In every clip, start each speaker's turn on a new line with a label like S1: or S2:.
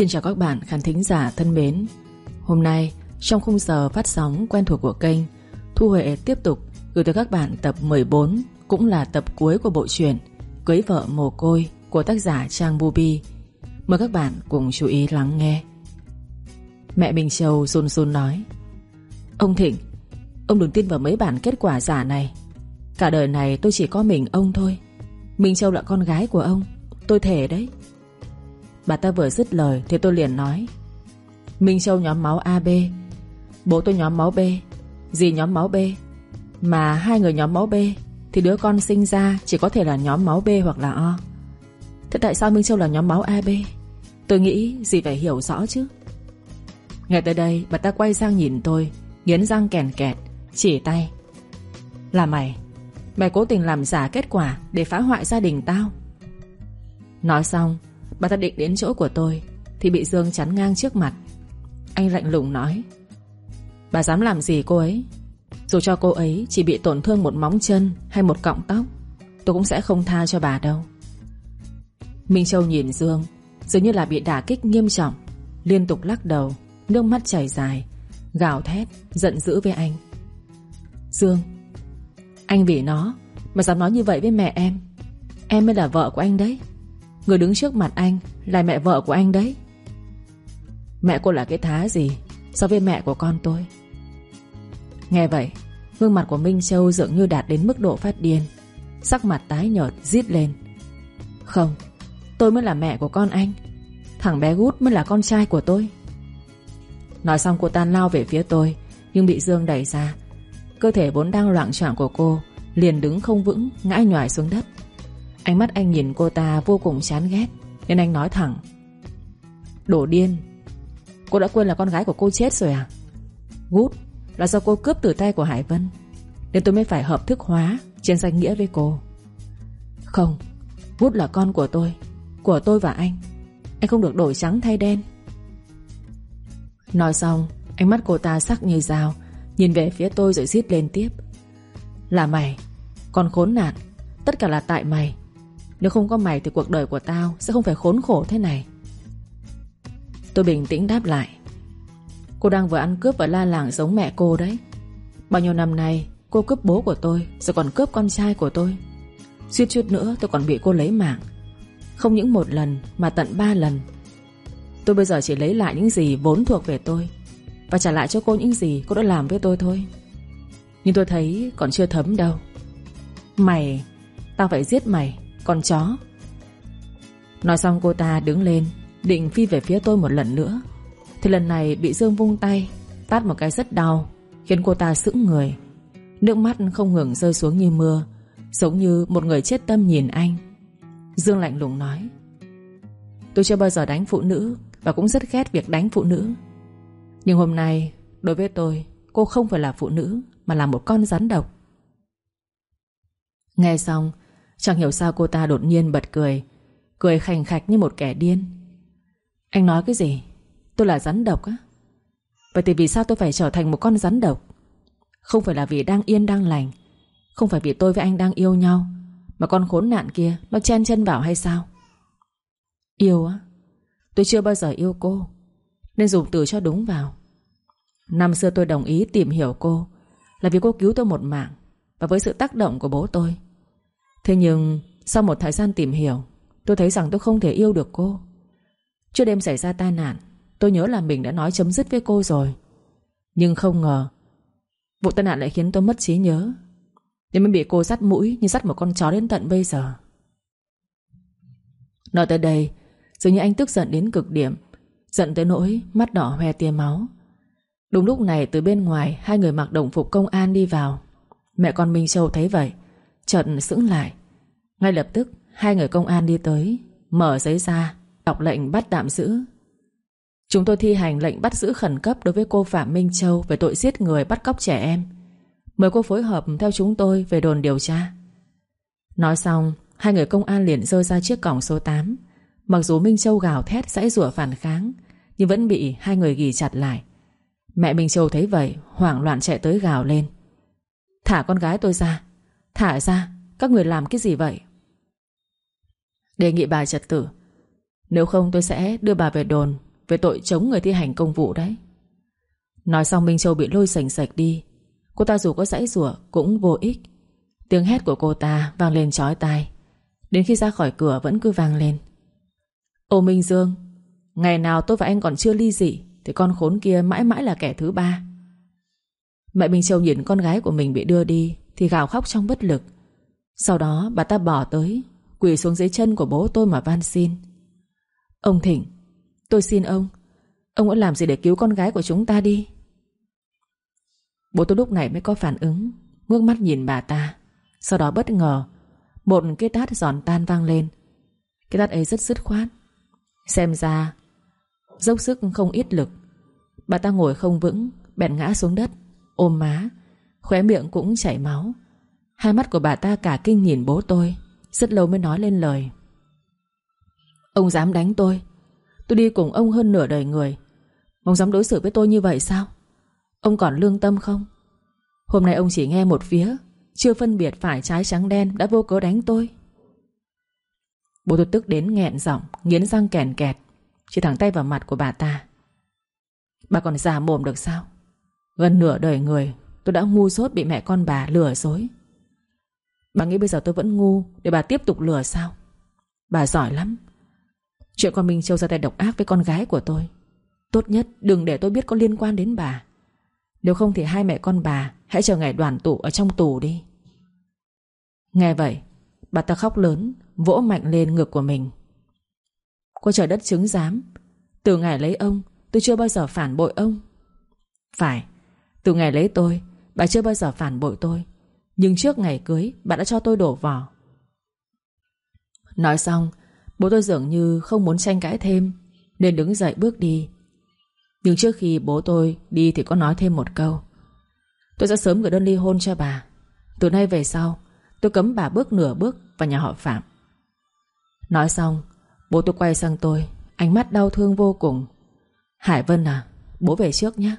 S1: Xin chào các bạn khán thính giả thân mến. Hôm nay, trong khung giờ phát sóng quen thuộc của kênh, Thu Huệ tiếp tục gửi tới các bạn tập 14 Cũng là tập cuối của bộ truyện Cưới vợ mồ côi của tác giả Trang Bubi Mời các bạn cùng chú ý lắng nghe. Mẹ Bình Châu run run nói, Ông Thịnh, Ông đừng tin vào mấy bản kết quả giả này. Cả đời này tôi chỉ có mình ông thôi. Minh Châu là con gái của ông, Tôi thể đấy. Bà ta vừa dứt lời thì tôi liền nói, Minh Châu nhóm máu AB Bố tôi nhóm máu B, Dì nhóm máu B. Mà hai người nhóm máu B Thì đứa con sinh ra chỉ có thể là nhóm máu B hoặc là O. Thế tại sao Minh Châu là nhóm máu AB Tôi nghĩ dì phải hiểu rõ chứ. Ngay tới đây, bà ta quay sang nhìn tôi, Nghiến răng kèn kẹt, Chỉ tay. Là mày Mày cố tình làm giả kết quả Để phá hoại gia đình tao. Nói xong Bà ta định đến chỗ của tôi, Thì bị Dương chắn ngang trước mặt. Anh lạnh lùng nói, Bà dám làm gì cô ấy? Dù cho cô ấy chỉ bị tổn thương một móng chân Hay một cọng tóc, Tôi cũng sẽ không tha cho bà đâu. Minh Châu nhìn Dương, Dường như là bị đả kích nghiêm trọng, Liên tục lắc đầu, Nước mắt chảy dài, Gào thét, Giận dữ với anh. Dương, Anh vì nó Mà dám nói như vậy với mẹ em. Em mới là vợ của anh đấy. Người đứng trước mặt anh Là mẹ vợ của anh đấy. Mẹ cô là cái thá gì So với mẹ của con tôi? Nghe vậy, Gương mặt của Minh Châu dường như đạt đến mức độ phát điên. Sắc mặt tái nhợt, Rít lên. Không, Tôi mới là mẹ của con anh. Thằng bé gút mới là con trai của tôi. Nói xong cô ta lao về phía tôi, Nhưng bị Dương đẩy ra. Cơ thể vốn đang loạn choạng của cô Liền đứng không vững, Ngã nhòi xuống đất. Ánh mắt anh nhìn cô ta vô cùng chán ghét, Nên anh nói thẳng. Đổ điên, Cô đã quên là con gái của cô chết rồi à? Gút là do cô cướp từ tay của Hải Vân, Nên tôi mới phải hợp thức hóa Trên danh nghĩa với cô. Không Gút là con của tôi Của tôi và anh. Anh không được đổi trắng thay đen. Nói xong, Ánh mắt cô ta sắc như dao, Nhìn về phía tôi rồi giết lên tiếp. Là mày, Con khốn nạn, Tất cả là tại mày nếu không có mày thì cuộc đời của tao Sẽ không phải khốn khổ thế này. Tôi bình tĩnh đáp lại. Cô đang vừa ăn cướp và la làng giống mẹ cô đấy. Bao nhiêu năm nay, Cô cướp bố của tôi, Rồi còn cướp con trai của tôi. Suýt chút nữa tôi còn bị cô lấy mạng. Không những một lần, mà tận ba lần. Tôi bây giờ chỉ lấy lại những gì vốn thuộc về tôi, Và trả lại cho cô những gì cô đã làm với tôi thôi. Nhưng tôi thấy còn chưa thấm đâu. Mày, Tao phải giết mày con chó. Nói xong cô ta đứng lên, Định phi về phía tôi một lần nữa. Thì lần này bị Dương vung tay, Tát một cái rất đau, Khiến cô ta sững người. Nước mắt không ngừng rơi xuống như mưa, Giống như một người chết tâm nhìn anh. Dương lạnh lùng nói, Tôi chưa bao giờ đánh phụ nữ Và cũng rất ghét việc đánh phụ nữ. Nhưng hôm nay, Đối với tôi, Cô không phải là phụ nữ Mà là một con rắn độc. Nghe xong Chẳng hiểu sao cô ta đột nhiên bật cười Cười khành khạch như một kẻ điên. Anh nói cái gì? Tôi là rắn độc á. Vậy thì vì sao tôi phải trở thành một con rắn độc? Không phải là vì đang yên đang lành, Không phải vì tôi với anh đang yêu nhau, Mà con khốn nạn kia Nó chen chân vào hay sao? Yêu á? Tôi chưa bao giờ yêu cô, Nên dùng từ cho đúng vào. Năm xưa tôi đồng ý tìm hiểu cô Là vì cô cứu tôi một mạng Và với sự tác động của bố tôi Thế nhưng, sau một thời gian tìm hiểu, Tôi thấy rằng tôi không thể yêu được cô. Trước đêm xảy ra tai nạn, Tôi nhớ là mình đã nói chấm dứt với cô rồi. Nhưng không ngờ, Vụ tai nạn lại khiến tôi mất trí nhớ. Nên mới bị cô dắt mũi Như dắt một con chó đến tận bây giờ. Nói tới đây, Dường như anh tức giận đến cực điểm, Giận tới nỗi mắt đỏ hoe tia máu. Đúng lúc này, từ bên ngoài, Hai người mặc đồng phục công an đi vào. Mẹ con Minh Châu thấy vậy, Chợt sững lại. Ngay lập tức, hai người công an đi tới, Mở giấy ra, Đọc lệnh bắt tạm giữ. Chúng tôi thi hành lệnh bắt giữ khẩn cấp Đối với cô Phạm Minh Châu Về tội giết người bắt cóc trẻ em. Mời cô phối hợp theo chúng tôi về đồn điều tra. Nói xong, Hai người công an liền rơi ra chiếc cổng số 8 Mặc dù Minh Châu gào thét, dãy rủa phản kháng, Nhưng vẫn bị hai người ghi chặt lại. Mẹ Minh Châu thấy vậy, Hoảng loạn chạy tới gào lên. Thả con gái tôi ra. Thả ra, Các người làm cái gì vậy? Đề nghị bà trật tử Nếu không tôi sẽ đưa bà về đồn Về tội chống người thi hành công vụ đấy. Nói xong Minh Châu bị lôi sành sạch đi. Cô ta dù có dãy rủa cũng vô ích. Tiếng hét của cô ta vang lên chói tai. Đến khi ra khỏi cửa vẫn cứ vang lên. Ô Minh Dương, Ngày nào tôi và anh còn chưa ly dị Thì con khốn kia mãi mãi là kẻ thứ ba. Mẹ Minh Châu nhìn con gái của mình bị đưa đi Thì gào khóc trong bất lực. Sau đó bà ta bỏ tới. Quỳ xuống dưới chân của bố tôi mà van xin. Ông Thịnh, Tôi xin ông Ông đã làm gì để cứu con gái của chúng ta đi? Bố tôi lúc này mới có phản ứng, Ngước mắt nhìn bà ta, Sau đó bất ngờ, Một cái tát giòn tan vang lên. Cái tát ấy rất dứt khoát, Xem ra Dốc sức không ít lực. Bà ta ngồi không vững, Bèn ngã xuống đất, Ôm má, Khóe miệng cũng chảy máu. Hai mắt của bà ta cả kinh nhìn bố tôi. Rất lâu mới nói lên lời. Ông dám đánh tôi. Tôi đi cùng ông hơn nửa đời người. Ông dám đối xử với tôi như vậy sao? Ông còn lương tâm không? Hôm nay ông chỉ nghe một phía, Chưa phân biệt phải trái trắng đen Đã vô cớ đánh tôi. Bố tôi tức đến nghẹn giọng, Nghiến răng kèn kẹt, Chỉ thẳng tay vào mặt của bà ta. Bà còn già mồm được sao? Gần nửa đời người, Tôi đã ngu dốt bị mẹ con bà lừa dối. Bà nghĩ bây giờ tôi vẫn ngu, Để bà tiếp tục lừa sao? Bà giỏi lắm. Chuyện con Minh Châu ra tay độc ác với con gái của tôi. Tốt nhất đừng để tôi biết có liên quan đến bà. Nếu không thì hai mẹ con bà Hãy chờ ngày đoàn tụ ở trong tù đi. Nghe vậy, Bà ta khóc lớn, Vỗ mạnh lên ngực của mình. Cô trời đất chứng giám, Từ ngày lấy ông, tôi chưa bao giờ phản bội ông. Phải, Từ ngày lấy tôi, Bà chưa bao giờ phản bội tôi. Nhưng trước ngày cưới Bà đã cho tôi đổ vỏ. Nói xong, Bố tôi dường như không muốn tranh cãi thêm, Nên đứng dậy bước đi. Nhưng trước khi bố tôi đi Thì có nói thêm một câu. Tôi sẽ sớm gửi đơn ly hôn cho bà. Từ nay về sau, Tôi cấm bà bước nửa bước vào nhà họ Phạm. Nói xong, Bố tôi quay sang tôi, Ánh mắt đau thương vô cùng. Hải Vân à Bố về trước nhé,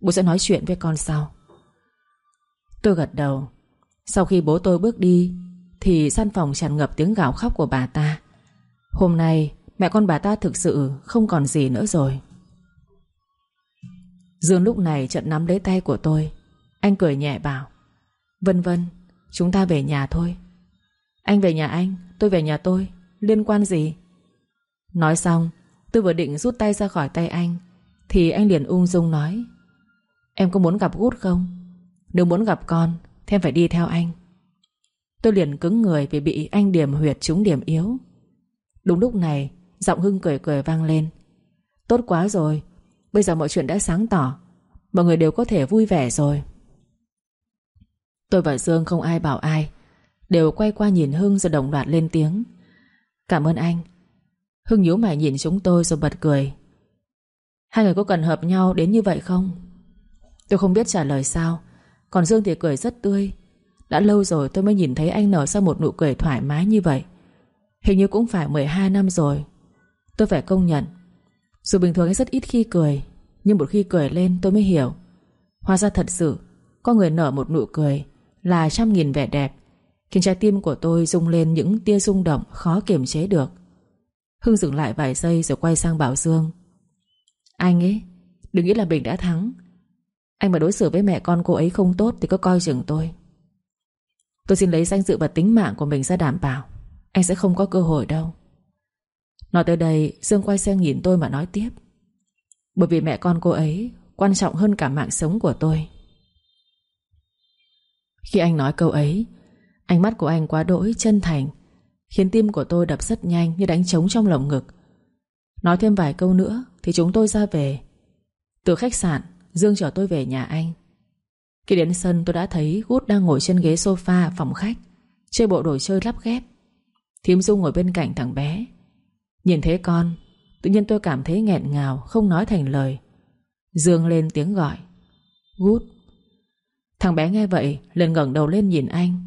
S1: Bố sẽ nói chuyện với con sau. Tôi gật đầu. Sau khi bố tôi bước đi, Thì căn phòng tràn ngập tiếng gào khóc của bà ta. Hôm nay, Mẹ con bà ta thực sự không còn gì nữa rồi. Dương lúc này trận nắm lấy tay của tôi, Anh cười nhẹ bảo, Vân vân, Chúng ta về nhà thôi. Anh về nhà anh, Tôi về nhà tôi, Liên quan gì? Nói xong, Tôi vừa định rút tay ra khỏi tay anh, Thì anh liền ung dung nói, Em có muốn gặp Gút không? Nếu muốn gặp con thêm phải đi theo anh. Tôi liền cứng người vì bị anh điểm huyệt trúng điểm yếu. Đúng lúc này, Giọng Hưng cười cười vang lên. Tốt quá rồi, Bây giờ mọi chuyện đã sáng tỏ. Mọi người đều có thể vui vẻ rồi. Tôi và Dương không ai bảo ai. Đều quay qua nhìn Hưng rồi đồng loạt lên tiếng. Cảm ơn anh. Hưng nhíu mày nhìn chúng tôi rồi bật cười. Hai người có cần hợp nhau đến như vậy không? Tôi không biết trả lời sao. Còn Dương thì cười rất tươi. Đã lâu rồi tôi mới nhìn thấy anh nở ra một nụ cười thoải mái như vậy. Hình như cũng phải 12 năm rồi. Tôi phải công nhận, Dù bình thường anh rất ít khi cười, Nhưng một khi cười lên tôi mới hiểu. Hóa ra thật sự, Có người nở một nụ cười Là trăm nghìn vẻ đẹp, Khiến trái tim của tôi rung lên những tia rung động Khó kiềm chế được. Hưng dừng lại vài giây rồi quay sang Bảo Dương. Anh ấy, Đừng nghĩ là Bình đã thắng. Anh mà đối xử với mẹ con cô ấy không tốt Thì có coi chừng tôi. Tôi xin lấy danh dự và tính mạng của mình ra đảm bảo. Anh sẽ không có cơ hội đâu. Nói tới đây, Dương quay sang nhìn tôi mà nói tiếp. Bởi vì mẹ con cô ấy Quan trọng hơn cả mạng sống của tôi. Khi anh nói câu ấy, Ánh mắt của anh quá đỗi chân thành, Khiến tim của tôi đập rất nhanh Như đánh trống trong lồng ngực. Nói thêm vài câu nữa Thì chúng tôi ra về. Từ khách sạn Dương chở tôi về nhà anh. Khi đến sân, tôi đã thấy Gút đang ngồi trên ghế sofa phòng khách, Chơi bộ đồ chơi lắp ghép. Thím Dung ngồi bên cạnh thằng bé. Nhìn thấy con, Tự nhiên tôi cảm thấy nghẹn ngào, Không nói thành lời. Dương lên tiếng gọi. Gút Thằng bé nghe vậy, liền ngẩng đầu lên nhìn anh.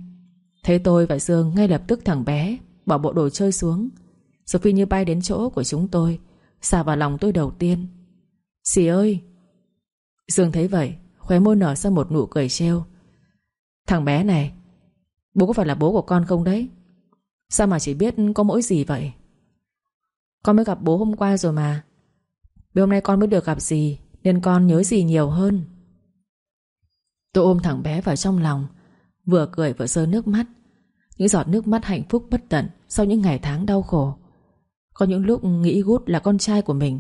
S1: Thấy tôi và Dương ngay lập tức thằng bé Bỏ bộ đồ chơi xuống. Sophie như bay đến chỗ của chúng tôi Xà vào lòng tôi đầu tiên. Xì ơi Dương thấy vậy Khóe môi nở ra một nụ cười treo Thằng bé này Bố có phải là bố của con không đấy? Sao mà chỉ biết có mỗi gì vậy? Con mới gặp bố hôm qua rồi mà. Vì hôm nay con mới được gặp gì, Nên con nhớ gì nhiều hơn? Tôi ôm thằng bé vào trong lòng Vừa cười vừa rơi nước mắt. Những giọt nước mắt hạnh phúc bất tận Sau những ngày tháng đau khổ. Có những lúc nghĩ gút là con trai của mình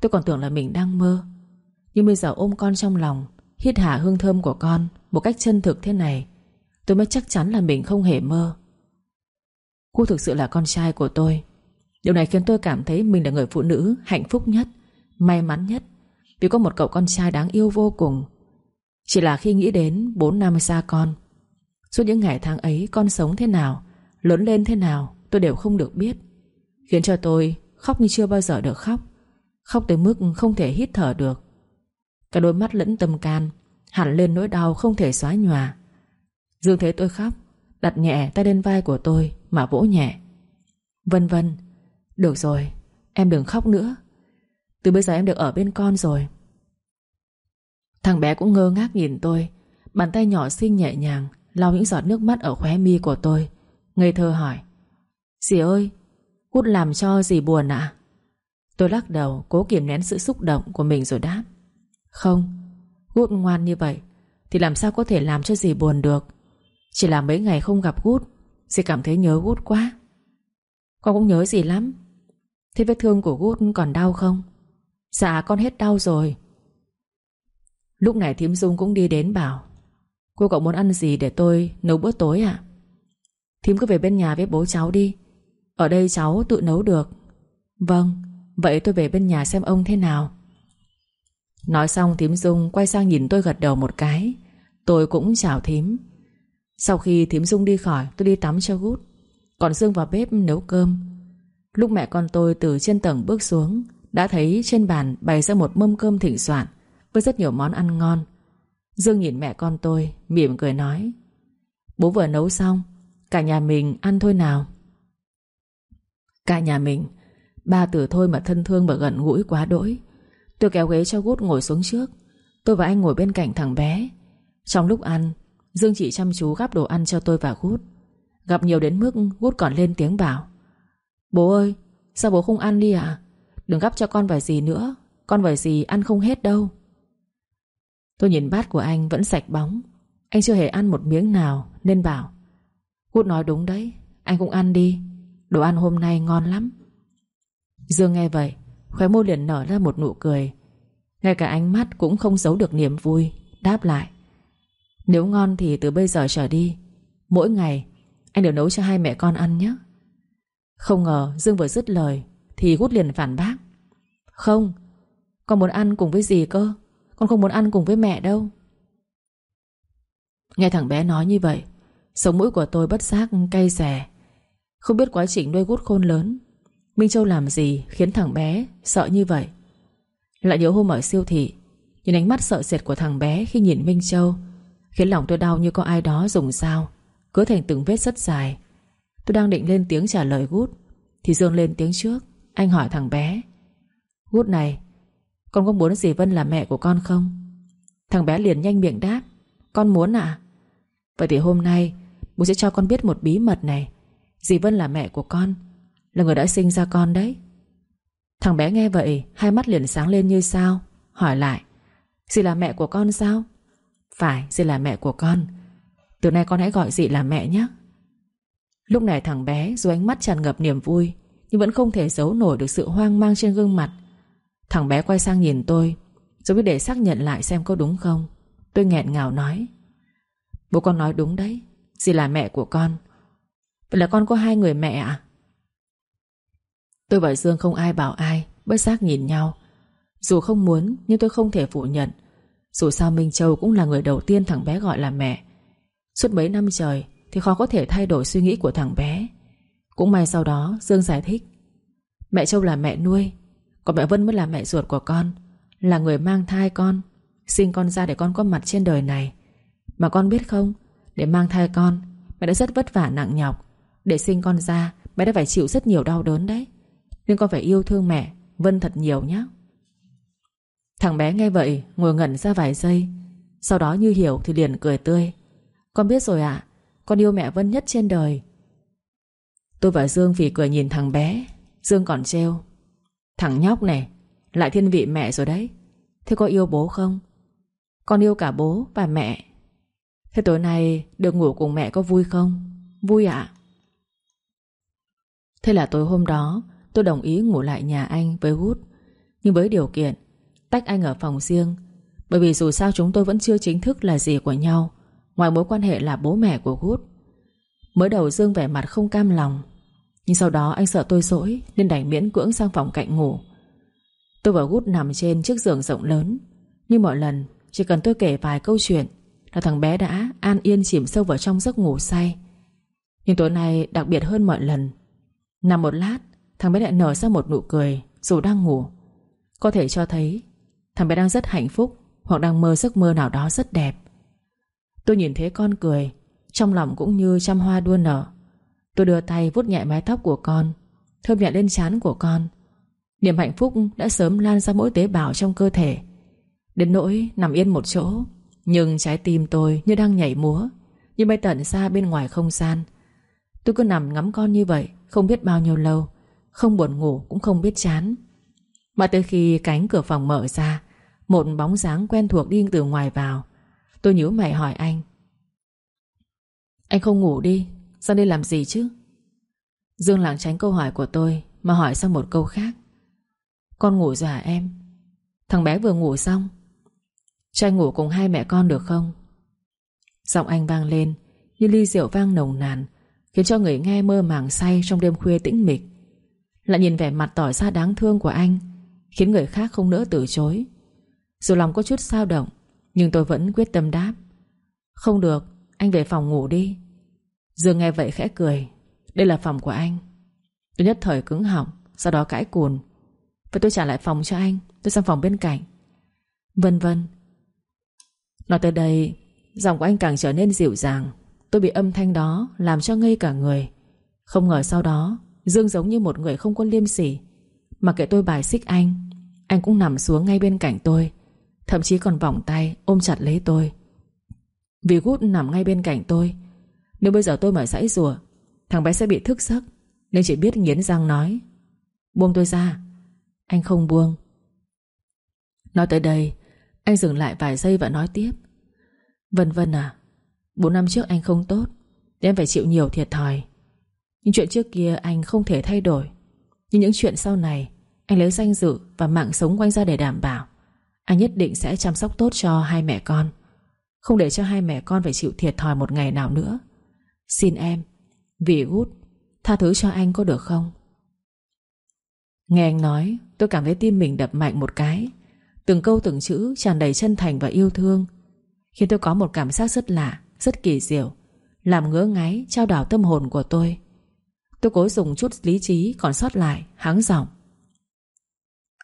S1: Tôi còn tưởng là mình đang mơ. Nhưng bây giờ ôm con trong lòng, Hít hả hương thơm của con Một cách chân thực thế này, Tôi mới chắc chắn là mình không hề mơ. Cô thực sự là con trai của tôi. Điều này khiến tôi cảm thấy mình là người phụ nữ hạnh phúc nhất, May mắn nhất, Vì có một cậu con trai đáng yêu vô cùng. Chỉ là khi nghĩ đến 4 năm xa con, Suốt những ngày tháng ấy Con sống thế nào, Lớn lên thế nào tôi đều không được biết, Khiến cho tôi khóc như chưa bao giờ được khóc Khóc tới mức không thể hít thở được. Cả đôi mắt lẫn tâm can Hẳn lên nỗi đau không thể xóa nhòa. Dương thấy tôi khóc, Đặt nhẹ tay lên vai của tôi Mà vỗ nhẹ. Vân vân, Được rồi, Em đừng khóc nữa. Từ bây giờ em được ở bên con rồi. Thằng bé cũng ngơ ngác nhìn tôi, Bàn tay nhỏ xinh nhẹ nhàng lau những giọt nước mắt ở khóe mi của tôi, Ngây thơ hỏi, Dì ơi Cút làm cho dì buồn ạ? Tôi lắc đầu, cố kiềm nén sự xúc động của mình rồi đáp không, Gút ngoan như vậy Thì làm sao có thể làm cho dì buồn được? Chỉ là mấy ngày không gặp Gút, Dì cảm thấy nhớ Gút quá. Con cũng nhớ dì lắm. Thế vết thương của Gút còn đau không? Dạ con hết đau rồi. Lúc này thím Dung cũng đi đến bảo, Cô cậu muốn ăn gì để tôi nấu bữa tối à Thím cứ về bên nhà với bố cháu đi. Ở đây cháu tự nấu được. Vâng Vậy tôi về bên nhà xem ông thế nào. Nói xong thím Dung quay sang nhìn tôi gật đầu một cái. Tôi cũng chào thím. Sau khi thím Dung đi khỏi, Tôi đi tắm cho gút. Còn Dương vào bếp nấu cơm. Lúc mẹ con tôi từ trên tầng bước xuống, Đã thấy trên bàn bày ra một mâm cơm thịnh soạn, Với rất nhiều món ăn ngon. Dương nhìn mẹ con tôi, Mỉm cười nói, Bố vừa nấu xong, Cả nhà mình ăn thôi nào. Cả nhà mình? Ba từ thôi mà thân thương và gần gũi quá đỗi. Tôi kéo ghế cho Gút ngồi xuống trước. Tôi và anh ngồi bên cạnh thằng bé. Trong lúc ăn, Dương chỉ chăm chú gắp đồ ăn cho tôi và Gút Gặp nhiều đến mức Gút còn lên tiếng bảo, Bố ơi, Sao bố không ăn đi à Đừng gắp cho con vài gì nữa. Con vài gì ăn không hết đâu. Tôi nhìn bát của anh vẫn sạch bóng. Anh chưa hề ăn một miếng nào, Nên bảo Gút nói đúng đấy, Anh cũng ăn đi. Đồ ăn hôm nay ngon lắm. Dương nghe vậy Khóe môi liền nở ra một nụ cười. Ngay cả ánh mắt cũng không giấu được niềm vui, Đáp lại. Nếu ngon thì từ bây giờ trở đi, Mỗi ngày anh đều nấu cho hai mẹ con ăn nhé. Không ngờ Dương vừa dứt lời Thì Gút liền phản bác. Không, Con muốn ăn cùng với gì cơ? Con không muốn ăn cùng với mẹ đâu. Nghe thằng bé nói như vậy, Sống mũi của tôi bất giác cay rẻ Không biết quá trình nuôi Gút khôn lớn Minh Châu làm gì khiến thằng bé sợ như vậy? Lại nhớ hôm ở siêu thị, Nhìn ánh mắt sợ sệt của thằng bé khi nhìn Minh Châu, Khiến lòng tôi đau như có ai đó dùng dao, Cứ thành từng vết rất dài. Tôi đang định lên tiếng trả lời Gút, Thì Dương lên tiếng trước, Anh hỏi thằng bé, Gút này, Con có muốn dì Vân là mẹ của con không? Thằng bé liền nhanh miệng đáp, Con muốn ạ. À? Vậy thì hôm nay, Bố sẽ cho con biết một bí mật này. Dì Vân là mẹ của con là người đã sinh ra con đấy. Thằng bé nghe vậy, Hai mắt liền sáng lên như sao, Hỏi lại, Dì là mẹ của con sao? Phải, dì là mẹ của con. Từ nay con hãy gọi dì là mẹ nhé. Lúc này thằng bé dù ánh mắt tràn ngập niềm vui, Nhưng vẫn không thể giấu nổi được sự hoang mang trên gương mặt. Thằng bé quay sang nhìn tôi, Rồi biết để xác nhận lại xem có đúng không. Tôi nghẹn ngào nói, Bố con nói đúng đấy, Dì là mẹ của con. Vậy là con có hai người mẹ à? Tôi và Dương không ai bảo ai, Bất giác nhìn nhau. Dù không muốn, nhưng tôi không thể phủ nhận. Dù sao Minh Châu cũng là người đầu tiên thằng bé gọi là mẹ. Suốt mấy năm trời Thì khó có thể thay đổi suy nghĩ của thằng bé. Cũng may sau đó, Dương giải thích. Mẹ Châu là mẹ nuôi, Còn mẹ Vân mới là mẹ ruột của con, Là người mang thai con, Sinh con ra để con có mặt trên đời này. Mà con biết không, Để mang thai con, Mẹ đã rất vất vả nặng nhọc. Để sinh con ra, Mẹ đã phải chịu rất nhiều đau đớn đấy nên con phải yêu thương mẹ, Vân thật nhiều nhé Thằng bé nghe vậy, ngồi ngẩn ra vài giây. Sau đó như hiểu thì liền cười tươi. Con biết rồi ạ, Con yêu mẹ Vân nhất trên đời. Tôi và Dương vì cười nhìn thằng bé, Dương còn trêu. Thằng nhóc này, Lại thiên vị mẹ rồi đấy. Thế có yêu bố không? Con yêu cả bố và mẹ. Thế tối nay được ngủ cùng mẹ có vui không? Vui ạ. Thế là tối hôm đó Tôi đồng ý ngủ lại nhà anh với Wood. Nhưng với điều kiện, Tách anh ở phòng riêng. Bởi vì dù sao chúng tôi vẫn chưa chính thức là gì của nhau. Ngoài mối quan hệ là bố mẹ của Wood. Mới đầu Dương vẻ mặt không cam lòng. Nhưng sau đó anh sợ tôi dỗi Nên đành miễn cưỡng sang phòng cạnh ngủ. Tôi và Wood nằm trên chiếc giường rộng lớn. Nhưng mọi lần, Chỉ cần tôi kể vài câu chuyện Là thằng bé đã an yên chìm sâu vào trong giấc ngủ say. Nhưng tối nay, đặc biệt hơn mọi lần, Nằm một lát Thằng bé lại nở ra một nụ cười, Dù đang ngủ. Có thể cho thấy, Thằng bé đang rất hạnh phúc Hoặc đang mơ giấc mơ nào đó rất đẹp. Tôi nhìn thấy con cười, Trong lòng cũng như trăm hoa đua nở. Tôi đưa tay vuốt nhẹ mái tóc của con, Thơm nhẹ lên trán của con. Niềm hạnh phúc đã sớm lan ra mỗi tế bào trong cơ thể. Đến nỗi nằm yên một chỗ, Nhưng trái tim tôi như đang nhảy múa, Như bay tận xa bên ngoài không gian. Tôi cứ nằm ngắm con như vậy Không biết bao nhiêu lâu. Không buồn ngủ cũng không biết chán. Mà tới khi cánh cửa phòng mở ra, Một bóng dáng quen thuộc đi từ ngoài vào. Tôi nhíu mày hỏi anh Anh không ngủ đi, Sao đây làm gì chứ? Dương lảng tránh câu hỏi của tôi Mà hỏi sang một câu khác, Con ngủ rồi hả em? Thằng bé vừa ngủ xong, Cho anh ngủ cùng hai mẹ con được không? Giọng anh vang lên Như ly rượu vang nồng nàn, Khiến cho người nghe mơ màng say Trong đêm khuya tĩnh mịch. Lại nhìn vẻ mặt tỏ ra đáng thương của anh Khiến người khác không nỡ từ chối. Dù lòng có chút sao động Nhưng tôi vẫn quyết tâm đáp. Không được, anh về phòng ngủ đi. Dương nghe vậy khẽ cười. Đây là phòng của anh. Tôi nhất thời cứng họng Sau đó cãi cùn. Vậy tôi trả lại phòng cho anh Tôi sang phòng bên cạnh. Vân vân. Nói tới đây Giọng của anh càng trở nên dịu dàng. Tôi bị âm thanh đó làm cho ngây cả người. Không ngờ sau đó Dương giống như một người không có liêm sỉ. Mà kệ tôi bài xích anh Anh cũng nằm xuống ngay bên cạnh tôi, Thậm chí còn vòng tay ôm chặt lấy tôi. Vì gút nằm ngay bên cạnh tôi, Nếu bây giờ tôi mở dãy rùa Thằng bé sẽ bị thức giấc. Nên chỉ biết nghiến răng nói, Buông tôi ra, Anh không buông. Nói tới đây, Anh dừng lại vài giây và nói tiếp, Vân Vân à Bốn năm trước anh không tốt Nên em phải chịu nhiều thiệt thòi. Nhưng chuyện trước kia anh không thể thay đổi. Nhưng những chuyện sau này, Anh lấy danh dự và mạng sống quanh ra để đảm bảo. Anh nhất định sẽ chăm sóc tốt cho hai mẹ con. Không để cho hai mẹ con phải chịu thiệt thòi một ngày nào nữa. Xin em, Vì út Tha thứ cho anh có được không? Nghe anh nói, Tôi cảm thấy tim mình đập mạnh một cái. Từng câu từng chữ tràn đầy chân thành và yêu thương. Khiến tôi có một cảm giác rất lạ, Rất kỳ diệu. Làm ngứa ngáy, trao đảo tâm hồn của tôi. Tôi cố dùng chút lý trí, còn sót lại háng giọng.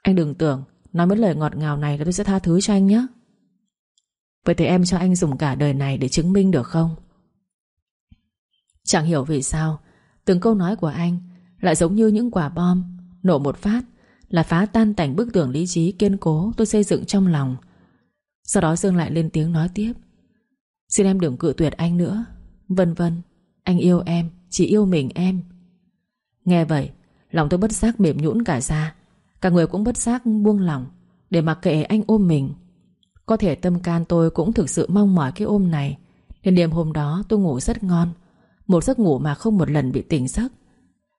S1: Anh đừng tưởng, Nói mấy lời ngọt ngào này là tôi sẽ tha thứ cho anh nhé. Vậy thì em cho anh dùng cả đời này Để chứng minh được không? Chẳng hiểu vì sao, Từng câu nói của anh Lại giống như những quả bom, Nổ một phát, là phá tan tành bức tường lý trí kiên cố tôi xây dựng trong lòng. Sau đó Dương lại lên tiếng nói tiếp. Xin em đừng cự tuyệt anh nữa. Vân vân, Anh yêu em, Chỉ yêu mình em. Nghe vậy, Lòng tôi bất giác mềm nhũn cả ra. Cả người cũng bất giác buông lòng Để mặc kệ anh ôm mình. Có thể tâm can tôi cũng thực sự mong mỏi cái ôm này. Nên đêm hôm đó, tôi ngủ rất ngon. Một giấc ngủ mà không một lần bị tỉnh giấc.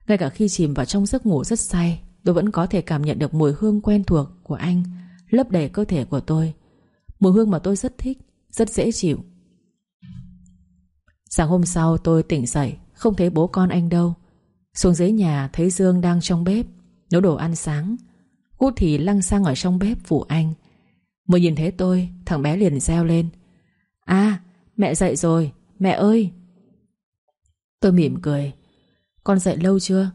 S1: Ngay cả khi chìm vào trong giấc ngủ rất say, Tôi vẫn có thể cảm nhận được mùi hương quen thuộc của anh, Lấp đầy cơ thể của tôi. Mùi hương mà tôi rất thích, Rất dễ chịu. Sáng hôm sau, tôi tỉnh dậy, Không thấy bố con anh đâu. Xuống dưới nhà, thấy Dương đang trong bếp. Nấu đồ ăn sáng. Cút thì lăng sang ở trong bếp phụ anh. Mới nhìn thấy tôi, Thằng bé liền reo lên. À mẹ dậy rồi, Mẹ ơi. Tôi mỉm cười. Con dậy lâu chưa?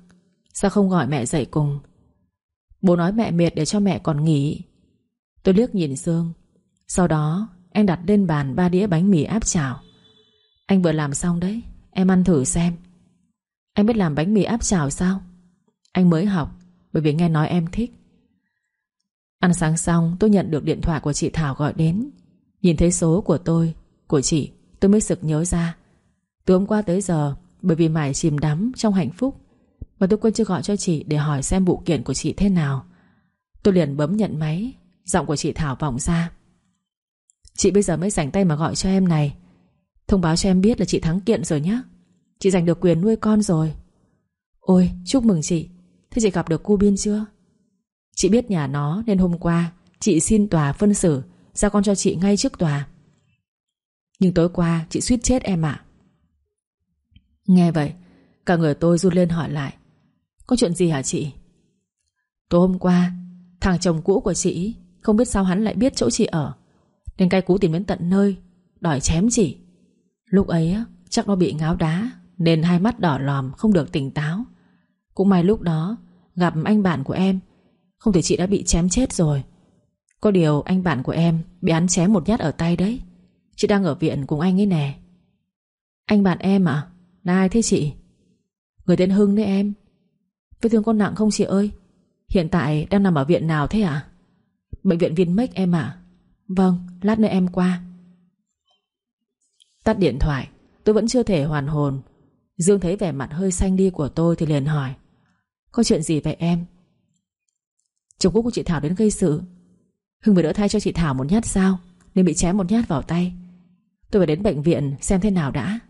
S1: Sao không gọi mẹ dậy cùng? Bố nói mẹ mệt để cho mẹ còn nghỉ. Tôi liếc nhìn Dương. Sau đó, anh đặt lên bàn ba đĩa bánh mì áp chảo. Anh vừa làm xong đấy, Em ăn thử xem. Anh biết làm bánh mì áp chảo sao? Anh mới học, Bởi vì nghe nói em thích. Ăn sáng xong, tôi nhận được điện thoại của chị Thảo gọi đến. Nhìn thấy số của tôi, Của chị, tôi mới sực nhớ ra. Từ hôm qua tới giờ, Bởi vì mải chìm đắm trong hạnh phúc, Mà tôi quên chưa gọi cho chị để hỏi xem vụ kiện của chị thế nào. Tôi liền bấm nhận máy, Giọng của chị Thảo vọng ra. Chị bây giờ mới rảnh tay mà gọi cho em này. Thông báo cho em biết là chị thắng kiện rồi nhé Chị giành được quyền nuôi con rồi. Ôi, chúc mừng chị. Thế chị gặp được cô Biên chưa? Chị biết nhà nó nên hôm qua, Chị xin tòa phân xử, Giao con cho chị ngay trước tòa. Nhưng tối qua, chị suýt chết em ạ. Nghe vậy, Cả người tôi run lên hỏi lại. Có chuyện gì hả chị? Tối hôm qua, Thằng chồng cũ của chị, Không biết sao hắn lại biết chỗ chị ở. Nên cay cú tìm đến tận nơi, Đòi chém chị. Lúc ấy chắc nó bị ngáo đá. Nên hai mắt đỏ lòm, không được tỉnh táo. Cũng may lúc đó, Gặp anh bạn của em, Không thể chị đã bị chém chết rồi. Có điều anh bạn của em Bị hắn chém một nhát ở tay đấy. Chị đang ở viện cùng anh ấy nè. Anh bạn em à Là ai thế chị? Người tên Hưng đấy em. Vết thương con nặng không chị ơi? Hiện tại đang nằm ở viện nào thế ạ? Bệnh viện Vinmec em ạ. Vâng lát nữa em qua. Tắt điện thoại, Tôi vẫn chưa thể hoàn hồn. Dương thấy vẻ mặt hơi xanh đi của tôi Thì liền hỏi, Có chuyện gì vậy em? Chồng cũ của chị Thảo đến gây sự. Hưng vừa đỡ thay cho chị Thảo một nhát sao? Nên bị chém một nhát vào tay. Tôi phải đến bệnh viện xem thế nào đã.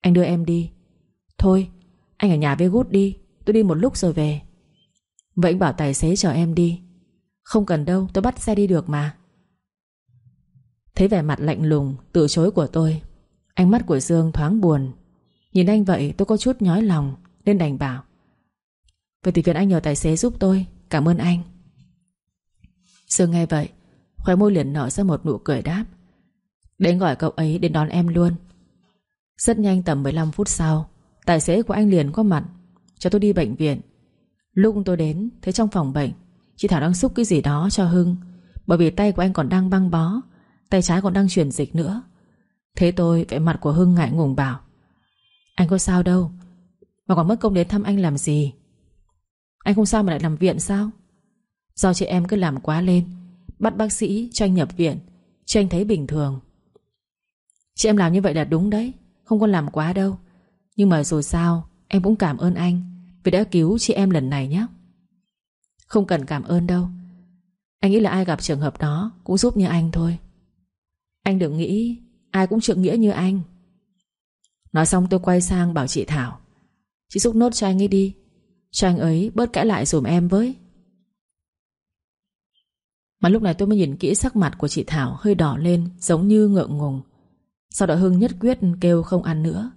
S1: Anh đưa em đi. Thôi, anh ở nhà với gút đi, Tôi đi một lúc rồi về. Vậy anh bảo tài xế chở em đi. Không cần đâu, tôi bắt xe đi được mà. Thấy vẻ mặt lạnh lùng, Từ chối của tôi, Ánh mắt của Dương thoáng buồn. Nhìn anh vậy, tôi có chút nhói lòng, Nên đành bảo. Vậy thì phiền anh nhờ tài xế giúp tôi, Cảm ơn anh. Sương nghe vậy, Khóe môi liền nở ra một nụ cười đáp. Đến gọi cậu ấy đến đón em luôn. Rất nhanh tầm 15 phút sau, Tài xế của anh liền có mặt, Cho tôi đi bệnh viện. Lúc tôi đến, thấy trong phòng bệnh, Chị Thảo đang xúc cái gì đó cho Hưng, Bởi vì tay của anh còn đang băng bó, Tay trái còn đang truyền dịch nữa. Thế tôi, vẻ mặt của Hưng ngại ngùng bảo. Anh có sao đâu. Mà còn mất công đến thăm anh làm gì? Anh không sao mà lại nằm viện sao? Do chị em cứ làm quá lên, Bắt bác sĩ cho anh nhập viện, Cho anh thấy bình thường. Chị em làm như vậy là đúng đấy, Không có làm quá đâu. Nhưng mà dù sao, Em cũng cảm ơn anh Vì đã cứu chị em lần này nhé. Không cần cảm ơn đâu. Anh nghĩ là ai gặp trường hợp đó Cũng giúp như anh thôi. Anh đừng nghĩ Ai cũng trượng nghĩa như anh. Nói xong tôi quay sang bảo chị Thảo. Chị xúc nốt cho anh ấy đi. Cho anh ấy bớt cãi lại dùm em với. Mà lúc này tôi mới nhìn kỹ sắc mặt của chị Thảo Hơi đỏ lên, giống như ngượng ngùng. Sau đó Hưng nhất quyết kêu không ăn nữa.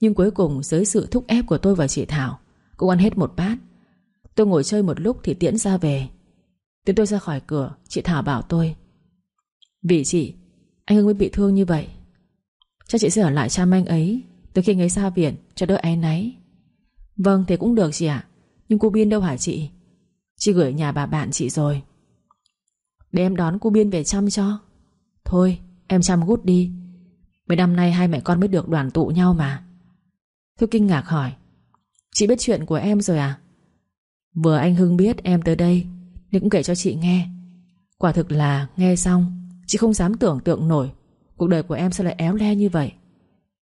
S1: Nhưng cuối cùng dưới sự thúc ép của tôi và chị Thảo, Cũng ăn hết một bát. Tôi ngồi chơi một lúc thì tiễn ra về. Tiến tôi ra khỏi cửa, Chị Thảo bảo tôi. Vì chị, Anh Hưng mới bị thương như vậy cho chị sẽ ở lại chăm anh ấy. Từ khi anh ấy ra viện, cho đỡ áy náy Vâng thế cũng được chị ạ. Nhưng cô Biên đâu hả chị? Chị gửi nhà bà bạn chị rồi. Để em đón cô Biên về chăm cho. Thôi, em chăm gút đi. Mấy năm nay hai mẹ con mới được đoàn tụ nhau mà. Thư kinh ngạc hỏi. Chị biết chuyện của em rồi à? Vừa anh Hưng biết em tới đây, Nên cũng kể cho chị nghe. Quả thực là nghe xong, Chị không dám tưởng tượng nổi. Cuộc đời của em sao lại éo le như vậy.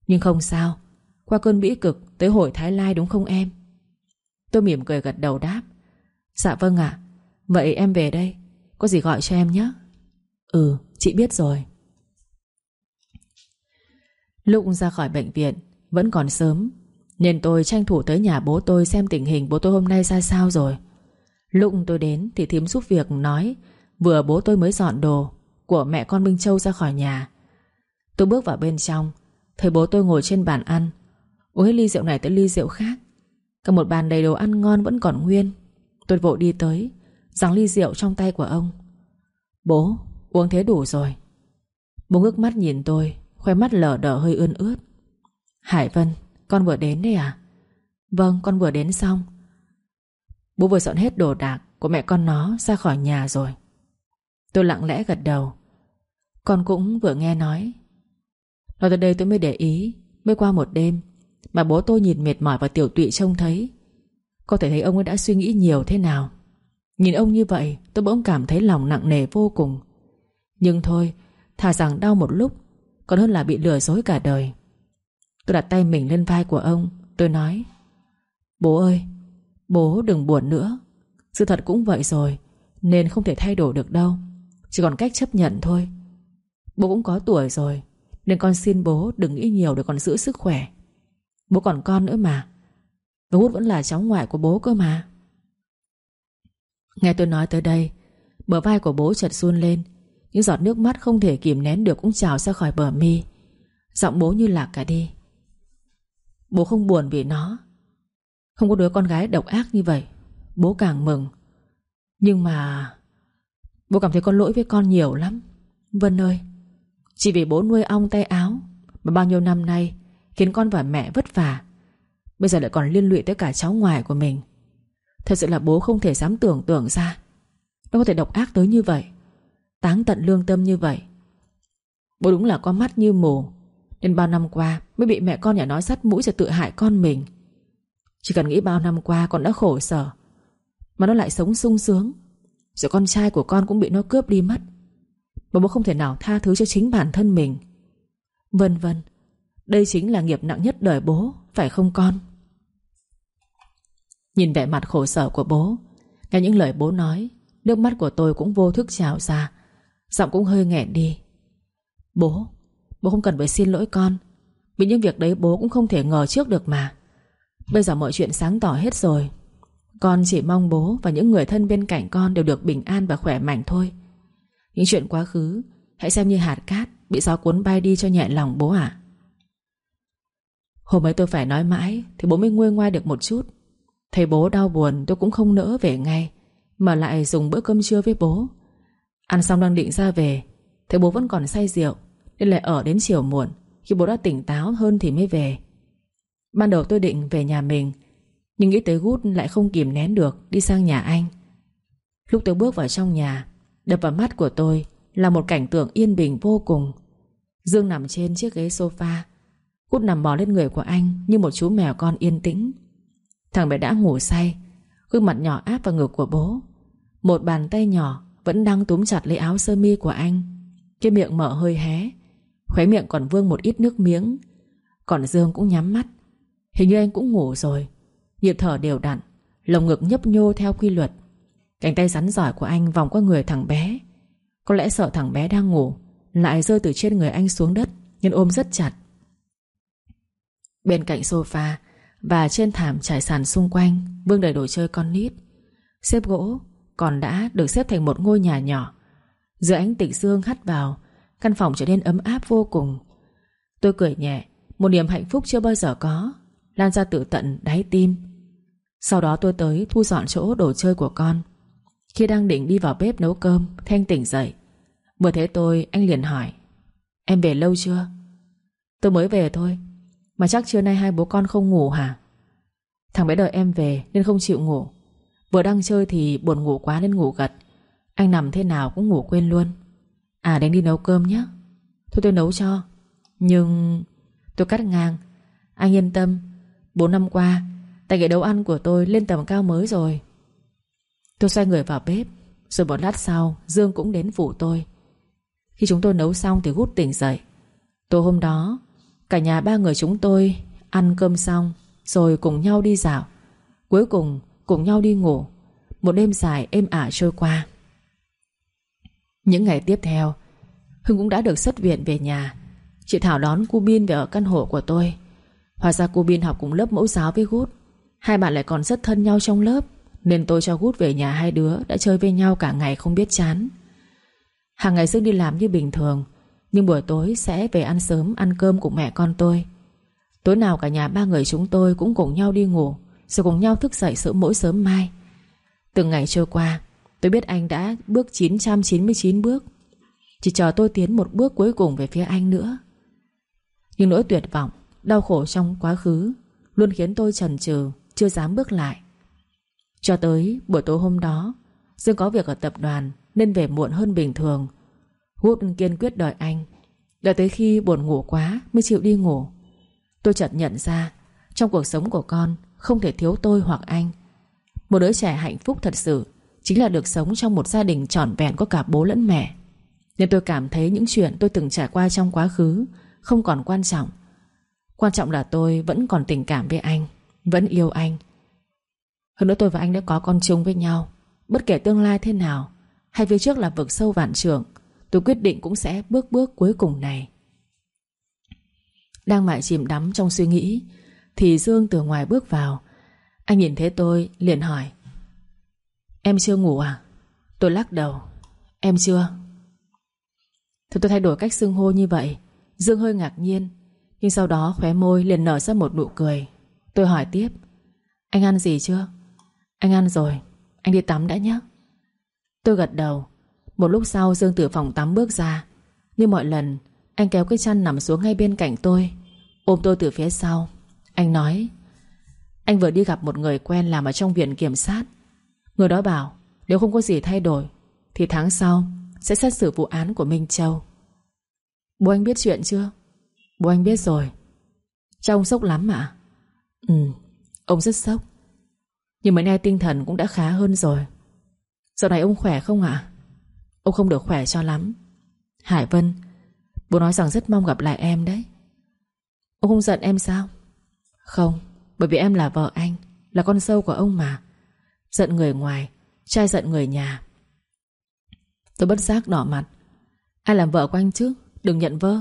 S1: Nhưng không sao. Qua cơn bĩ cực tới hồi Thái Lai đúng không em? Tôi mỉm cười gật đầu đáp. Dạ vâng ạ. Vậy em về đây. Có gì gọi cho em nhé. Ừ chị biết rồi. Lúc ra khỏi bệnh viện, Vẫn còn sớm, Nên tôi tranh thủ tới nhà bố tôi Xem tình hình bố tôi hôm nay ra sao rồi. Lúc tôi đến thì thím giúp việc nói, Vừa bố tôi mới dọn đồ Của mẹ con Minh Châu ra khỏi nhà. Tôi bước vào bên trong. Thấy bố tôi ngồi trên bàn ăn. Uống hết ly rượu này tới ly rượu khác. Cả một bàn đầy đồ ăn ngon vẫn còn nguyên. Tôi vội đi tới, Giáng ly rượu trong tay của ông. Bố, uống thế đủ rồi. Bố ngước mắt nhìn tôi, Khoe mắt lở đỏ hơi ươn ướt. Hải Vân, con vừa đến đấy à? Vâng con vừa đến xong. Bố vừa dọn hết đồ đạc Của mẹ con nó ra khỏi nhà rồi. Tôi lặng lẽ gật đầu. Con cũng vừa nghe nói Nói tới đây tôi mới để ý, Mới qua một đêm, Mà bố tôi nhìn mệt mỏi và tiểu tụy trông thấy. Có thể thấy ông ấy đã suy nghĩ nhiều thế nào. Nhìn ông như vậy, Tôi bỗng cảm thấy lòng nặng nề vô cùng. Nhưng thôi, Thà rằng đau một lúc, Còn hơn là bị lừa dối cả đời. Tôi đặt tay mình lên vai của ông, Tôi nói, Bố ơi, Bố đừng buồn nữa. Sự thật cũng vậy rồi, Nên không thể thay đổi được đâu. Chỉ còn cách chấp nhận thôi. Bố cũng có tuổi rồi nên con xin bố đừng nghĩ nhiều để còn giữ sức khỏe. Bố còn con nữa mà. Và Út vẫn là cháu ngoại của bố cơ mà. Nghe tôi nói tới đây, Bờ vai của bố chợt run lên. Những giọt nước mắt không thể kìm nén được Cũng trào ra khỏi bờ mi. Giọng bố như lạc cả đi. Bố không buồn vì nó. Không có đứa con gái độc ác như vậy, Bố càng mừng. Nhưng mà Bố cảm thấy con lỗi với con nhiều lắm. Vân ơi chỉ vì bố nuôi ong tay áo Mà bao nhiêu năm nay Khiến con và mẹ vất vả. Bây giờ lại còn liên lụy tới cả cháu ngoài của mình. Thật sự là bố không thể dám tưởng tượng ra. Nó có thể độc ác tới như vậy, Táng tận lương tâm như vậy. Bố đúng là có mắt như mù, Nên bao năm qua Mới bị mẹ con nhà nó sắt mũi rồi tự hại con mình. Chỉ cần nghĩ bao năm qua con đã khổ sở, Mà nó lại sống sung sướng, Rồi con trai của con cũng bị nó cướp đi mất. Mà bố không thể nào tha thứ cho chính bản thân mình. Vân vân, Đây chính là nghiệp nặng nhất đời bố, Phải không con? Nhìn vẻ mặt khổ sở của bố, Nghe những lời bố nói, Nước mắt của tôi cũng vô thức trào ra, Giọng cũng hơi nghẹn đi. Bố Bố không cần phải xin lỗi con, Vì những việc đấy bố cũng không thể ngờ trước được mà. Bây giờ mọi chuyện sáng tỏ hết rồi. Con chỉ mong bố và những người thân bên cạnh con Đều được bình an và khỏe mạnh thôi. Những chuyện quá khứ, Hãy xem như hạt cát Bị gió cuốn bay đi cho nhẹ lòng bố ạ. Hôm ấy tôi phải nói mãi Thì bố mới nguôi ngoai được một chút. Thấy bố đau buồn, tôi cũng không nỡ về ngay, Mà lại dùng bữa cơm trưa với bố. Ăn xong đang định ra về, Thấy bố vẫn còn say rượu, Nên lại ở đến chiều muộn, Khi bố đã tỉnh táo hơn thì mới về. Ban đầu tôi định về nhà mình, Nhưng nghĩ tới gút lại không kìm nén được, Đi sang nhà anh. Lúc tôi bước vào trong nhà Đập vào mắt của tôi Là một cảnh tượng yên bình vô cùng. Dương nằm trên chiếc ghế sofa, cút nằm bò lên người của anh Như một chú mèo con yên tĩnh. Thằng bé đã ngủ say, Gương mặt nhỏ áp vào ngực của bố. Một bàn tay nhỏ Vẫn đang túm chặt lấy áo sơ mi của anh. Cái miệng mở hơi hé, Khóe miệng còn vương một ít nước miếng. Còn Dương cũng nhắm mắt. Hình như anh cũng ngủ rồi. Nhịp thở đều đặn, Lồng ngực nhấp nhô theo quy luật. Cánh tay rắn giỏi của anh vòng qua người thằng bé. Có lẽ sợ thằng bé đang ngủ, Lại rơi từ trên người anh xuống đất, Nhưng ôm rất chặt. Bên cạnh sofa và trên thảm trải sàn xung quanh, Vương đầy đồ chơi con nít. Xếp gỗ còn đã được xếp thành một ngôi nhà nhỏ. Giữa ánh tịch dương hắt vào, Căn phòng trở nên ấm áp vô cùng. Tôi cười nhẹ, Một niềm hạnh phúc chưa bao giờ có, Lan ra tự tận đáy tim. Sau đó tôi tới thu dọn chỗ đồ chơi của con. Khi đang định đi vào bếp nấu cơm, Thanh tỉnh dậy. Vừa thấy tôi, anh liền hỏi, Em về lâu chưa Tôi mới về thôi, mà chắc trưa nay hai bố con không ngủ hả? Thằng bé đợi em về nên không chịu ngủ. Vừa đang chơi thì buồn ngủ quá nên ngủ gật. Anh nằm thế nào cũng ngủ quên luôn. À đánh đi nấu cơm nhé. Thôi tôi nấu cho. Nhưng tôi cắt ngang. Anh yên tâm, Bốn năm qua Tài nghệ nấu ăn của tôi lên tầm cao mới rồi. Tôi xoay người vào bếp, Rồi một lát sau, Dương cũng đến phụ tôi. Khi chúng tôi nấu xong thì gút tỉnh dậy. Tối hôm đó, Cả nhà ba người chúng tôi Ăn cơm xong, Rồi cùng nhau đi dạo. Cuối cùng cùng nhau đi ngủ. Một đêm dài êm ả trôi qua. Những ngày tiếp theo, Hưng cũng đã được xuất viện về nhà. Chị Thảo đón cô Bin về ở căn hộ của tôi. Hóa ra cô Bin học cùng lớp mẫu giáo với Gút. Hai bạn lại còn rất thân nhau trong lớp. Nên tôi cho Gút về nhà hai đứa Đã chơi với nhau cả ngày không biết chán. Hàng ngày Dương đi làm như bình thường, nhưng buổi tối sẽ về ăn sớm Ăn cơm cùng mẹ con tôi. Tối nào cả nhà ba người chúng tôi cũng cùng nhau đi ngủ, Rồi cùng nhau thức dậy sớm mỗi sớm mai. Từng ngày trôi qua, Tôi biết anh đã bước 999 bước. Chỉ chờ tôi tiến một bước cuối cùng về phía anh nữa. Nhưng nỗi tuyệt vọng, Đau khổ trong quá khứ Luôn khiến tôi chần chừ, Chưa dám bước lại. Cho tới buổi tối hôm đó, Dương có việc ở tập đoàn Nên về muộn hơn bình thường. Hút kiên quyết đòi anh, Đợi tới khi buồn ngủ quá Mới chịu đi ngủ. Tôi chợt nhận ra Trong cuộc sống của con Không thể thiếu tôi hoặc anh. Một đứa trẻ hạnh phúc thật sự Chính là được sống trong một gia đình trọn vẹn Có cả bố lẫn mẹ. Nên tôi cảm thấy những chuyện tôi từng trải qua trong quá khứ Không còn quan trọng. Quan trọng là tôi vẫn còn tình cảm với anh, Vẫn yêu anh. Hơn nữa tôi và anh đã có con chung với nhau. Bất kể tương lai thế nào Hay phía trước là vực sâu vạn trường Tôi quyết định cũng sẽ bước bước cuối cùng này. Đang mãi chìm đắm trong suy nghĩ, Thì Dương từ ngoài bước vào. Anh nhìn thấy tôi, liền hỏi, Em chưa ngủ à? Tôi lắc đầu, Em chưa. Thì tôi thay đổi cách xưng hô như vậy. Dương hơi ngạc nhiên, Nhưng sau đó khóe môi liền nở ra một nụ cười. Tôi hỏi tiếp, Anh ăn gì chưa? Anh ăn rồi Anh đi tắm đã nhé. Tôi gật đầu. Một lúc sau Dương từ phòng tắm bước ra. Như mọi lần Anh kéo cái chăn nằm xuống ngay bên cạnh tôi Ôm tôi từ phía sau. Anh nói Anh vừa đi gặp một người quen làm ở trong viện kiểm sát. Người đó bảo Nếu không có gì thay đổi Thì tháng sau sẽ xét xử vụ án của Minh Châu. Bố anh biết chuyện chưa? Bố anh biết rồi. Trông ông sốc lắm ạ. Ừ, ông rất sốc. Nhưng mấy nay tinh thần cũng đã khá hơn rồi. Giờ này ông khỏe không ạ? Ông không được khỏe cho lắm. Hải Vân Bố nói rằng rất mong gặp lại em đấy. Ông không giận em sao? Không, bởi vì em là vợ anh Là con sâu của ông mà. Giận người ngoài Trai giận người nhà. Tôi bất giác đỏ mặt. Ai làm vợ của anh chứ? Đừng nhận vơ.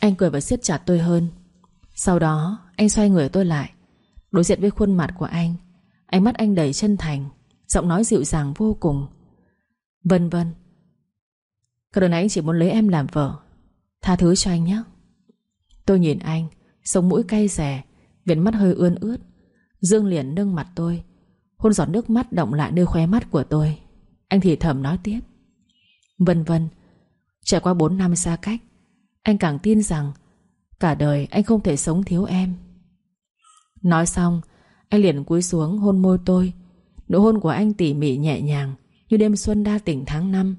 S1: Anh cười và siết chặt tôi hơn. Sau đó anh xoay người tôi lại. Đối diện với khuôn mặt của anh, Ánh mắt anh đầy chân thành, Giọng nói dịu dàng vô cùng. Vân vân. Cả đời này anh chỉ muốn lấy em làm vợ, Tha thứ cho anh nhé. Tôi nhìn anh, Sống mũi cay rẻ Viền mắt hơi ươn ướt. Dương liền nâng mặt tôi, Hôn giọt nước mắt động lại nơi khóe mắt của tôi. Anh thì thầm nói tiếp. Vân vân. Trải qua 4 năm xa cách, Anh càng tin rằng Cả đời anh không thể sống thiếu em. Nói xong, Anh liền cúi xuống hôn môi tôi. Nụ hôn của anh tỉ mỉ nhẹ nhàng, Như đêm xuân đa tỉnh tháng năm.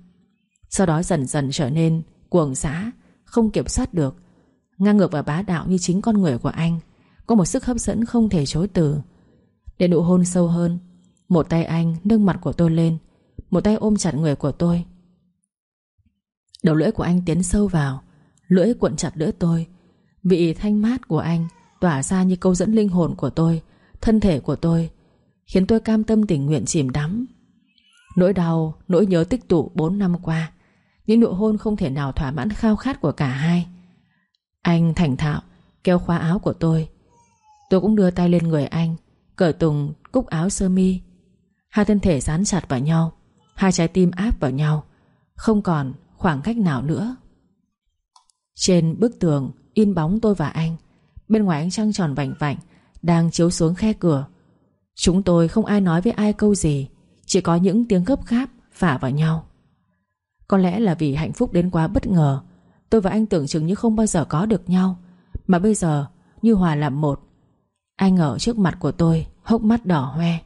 S1: Sau đó dần dần trở nên Cuồng dã, Không kiểm soát được. Ngang ngược và bá đạo như chính con người của anh, Có một sức hấp dẫn không thể chối từ. Để nụ hôn sâu hơn, Một tay anh nâng mặt của tôi lên, Một tay ôm chặt người của tôi. Đầu lưỡi của anh tiến sâu vào, Lưỡi cuộn chặt lưỡi tôi. Vị thanh mát của anh Tỏa ra như câu dẫn linh hồn của tôi Thân thể của tôi Khiến tôi cam tâm tình nguyện chìm đắm. Nỗi đau, nỗi nhớ tích tụ 4 năm qua Những nụ hôn không thể nào thỏa mãn khao khát của cả hai. Anh thành thạo Kéo khóa áo của tôi. Tôi cũng đưa tay lên người anh Cởi tùng cúc áo sơ mi. Hai thân thể dán chặt vào nhau Hai trái tim áp vào nhau Không còn khoảng cách nào nữa. Trên bức tường In bóng tôi và anh Bên ngoài ánh trăng tròn vảnh vảnh Đang chiếu xuống khe cửa. Chúng tôi không ai nói với ai câu gì, Chỉ có những tiếng gấp gáp phả vào nhau. Có lẽ là vì hạnh phúc đến quá bất ngờ, Tôi và anh tưởng chừng như không bao giờ có được nhau. Mà bây giờ, như hòa làm một, Anh ở trước mặt của tôi, Hốc mắt đỏ hoe.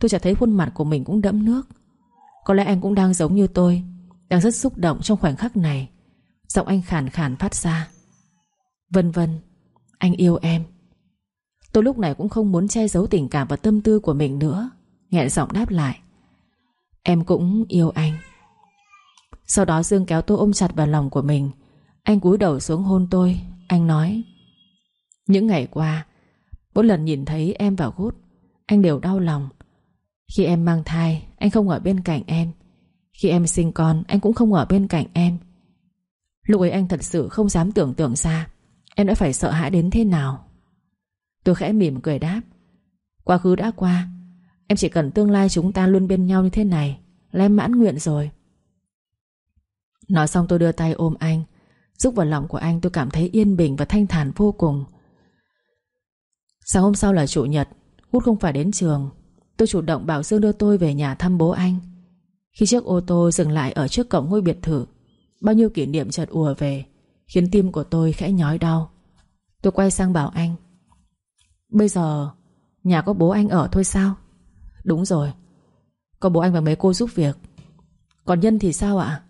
S1: Tôi chả thấy khuôn mặt của mình cũng đẫm nước. Có lẽ anh cũng đang giống như tôi, Đang rất xúc động trong khoảnh khắc này. Giọng anh khàn khàn phát ra. Vân vân. Anh yêu em. Tôi lúc này cũng không muốn che giấu tình cảm và tâm tư của mình nữa. Nghẹn giọng đáp lại. Em cũng yêu anh. Sau đó Dương kéo tôi ôm chặt vào lòng của mình. Anh cúi đầu xuống hôn tôi. Anh nói, Những ngày qua, Mỗi lần nhìn thấy em vào gút, Anh đều đau lòng. Khi em mang thai, Anh không ở bên cạnh em. Khi em sinh con, Anh cũng không ở bên cạnh em. Lúc ấy anh thật sự không dám tưởng tượng ra Em đã phải sợ hãi đến thế nào? Tôi khẽ mỉm cười đáp, Quá khứ đã qua, Em chỉ cần tương lai chúng ta luôn bên nhau như thế này Là em mãn nguyện rồi. Nói xong tôi đưa tay ôm anh Rúc vào lòng của anh tôi cảm thấy yên bình Và thanh thản vô cùng. Sáng hôm sau là chủ nhật, Út không phải đến trường, Tôi chủ động bảo Dương đưa tôi về nhà thăm bố anh. Khi chiếc ô tô dừng lại ở trước cổng ngôi biệt thự, Bao nhiêu kỷ niệm chợt ùa về. Khiến tim của tôi khẽ nhói đau. Tôi quay sang bảo anh, Bây giờ Nhà có bố anh ở thôi sao? Đúng rồi, Có bố anh và mấy cô giúp việc. Còn Nhân thì sao ạ?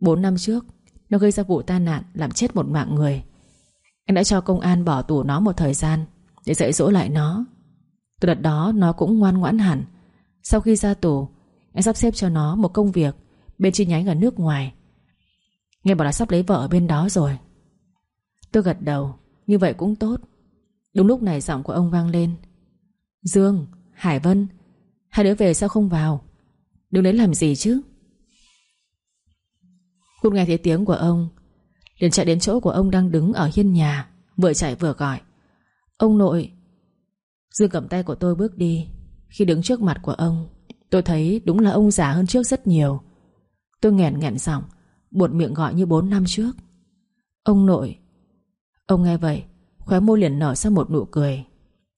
S1: Bốn năm trước, Nó gây ra vụ tai nạn Làm chết một mạng người. Anh đã cho công an bỏ tù nó một thời gian Để dạy dỗ lại nó. Từ đợt đó, nó cũng ngoan ngoãn hẳn. Sau khi ra tù, Anh sắp xếp cho nó một công việc Bên chi nhánh ở nước ngoài. Nghe bảo là sắp lấy vợ ở bên đó rồi. Tôi gật đầu Như vậy cũng tốt. Đúng lúc này giọng của ông vang lên. Dương, Hải Vân Hai đứa về sao không vào? Đừng đến làm gì chứ? Cút nghe thấy tiếng của ông liền chạy đến chỗ của ông đang đứng ở hiên nhà Vừa chạy vừa gọi. Ông nội Dương cầm tay của tôi bước đi. Khi đứng trước mặt của ông Tôi thấy đúng là ông già hơn trước rất nhiều. Tôi nghẹn nghẹn giọng. Buột miệng gọi như 4 năm trước. Ông nội, Ông nghe vậy, Khóe môi liền nở ra một nụ cười,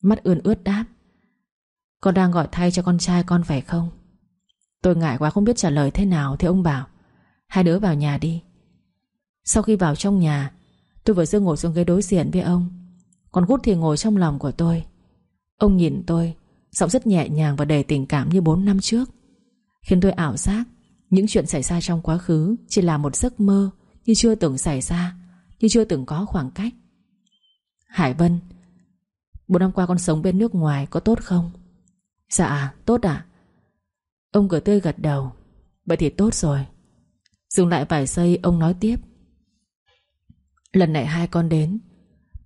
S1: Mắt ươn ướt đáp. Con đang gọi thay cho con trai con phải không? Tôi ngại quá không biết trả lời thế nào, Thì ông bảo, Hai đứa vào nhà đi. Sau khi vào trong nhà, Tôi vừa dưng ngồi xuống ghế đối diện với ông. Còn Gút thì ngồi trong lòng của tôi. Ông nhìn tôi, Giọng rất nhẹ nhàng và đầy tình cảm như 4 năm trước, Khiến tôi ảo giác. Những chuyện xảy ra trong quá khứ Chỉ là một giấc mơ Như chưa từng xảy ra Như chưa từng có khoảng cách. Hải Vân, Bốn năm qua con sống bên nước ngoài có tốt không? Dạ tốt ạ. Ông cười tươi gật đầu. Vậy thì tốt rồi. Dừng lại vài giây, ông nói tiếp. Lần này hai con đến.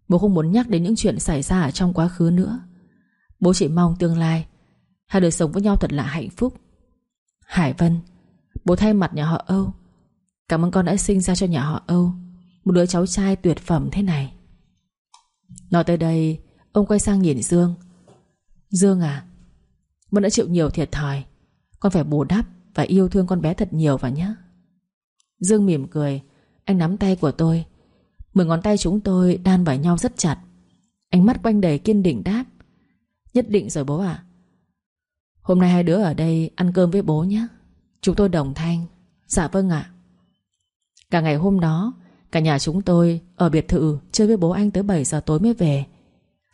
S1: Bố không muốn nhắc đến những chuyện xảy ra ở trong quá khứ nữa. Bố chỉ mong tương lai, Hai đứa sống với nhau thật là hạnh phúc. Hải Vân Bố thay mặt nhà họ Âu. Cảm ơn con đã sinh ra cho nhà họ Âu. Một đứa cháu trai tuyệt phẩm thế này. Nói tới đây, Ông quay sang nhìn Dương. Dương à Con đã chịu nhiều thiệt thòi. Con phải bù đắp và yêu thương con bé thật nhiều vào nhé Dương mỉm cười. Anh nắm tay của tôi. Mười ngón tay chúng tôi đan vào nhau rất chặt. Ánh mắt quanh đầy kiên định đáp. Nhất định rồi bố ạ. Hôm nay hai đứa ở đây ăn cơm với bố nhé Chúng tôi đồng thanh. Dạ vâng ạ. Cả ngày hôm đó, Cả nhà chúng tôi ở biệt thự Chơi với bố anh tới 7 giờ tối mới về.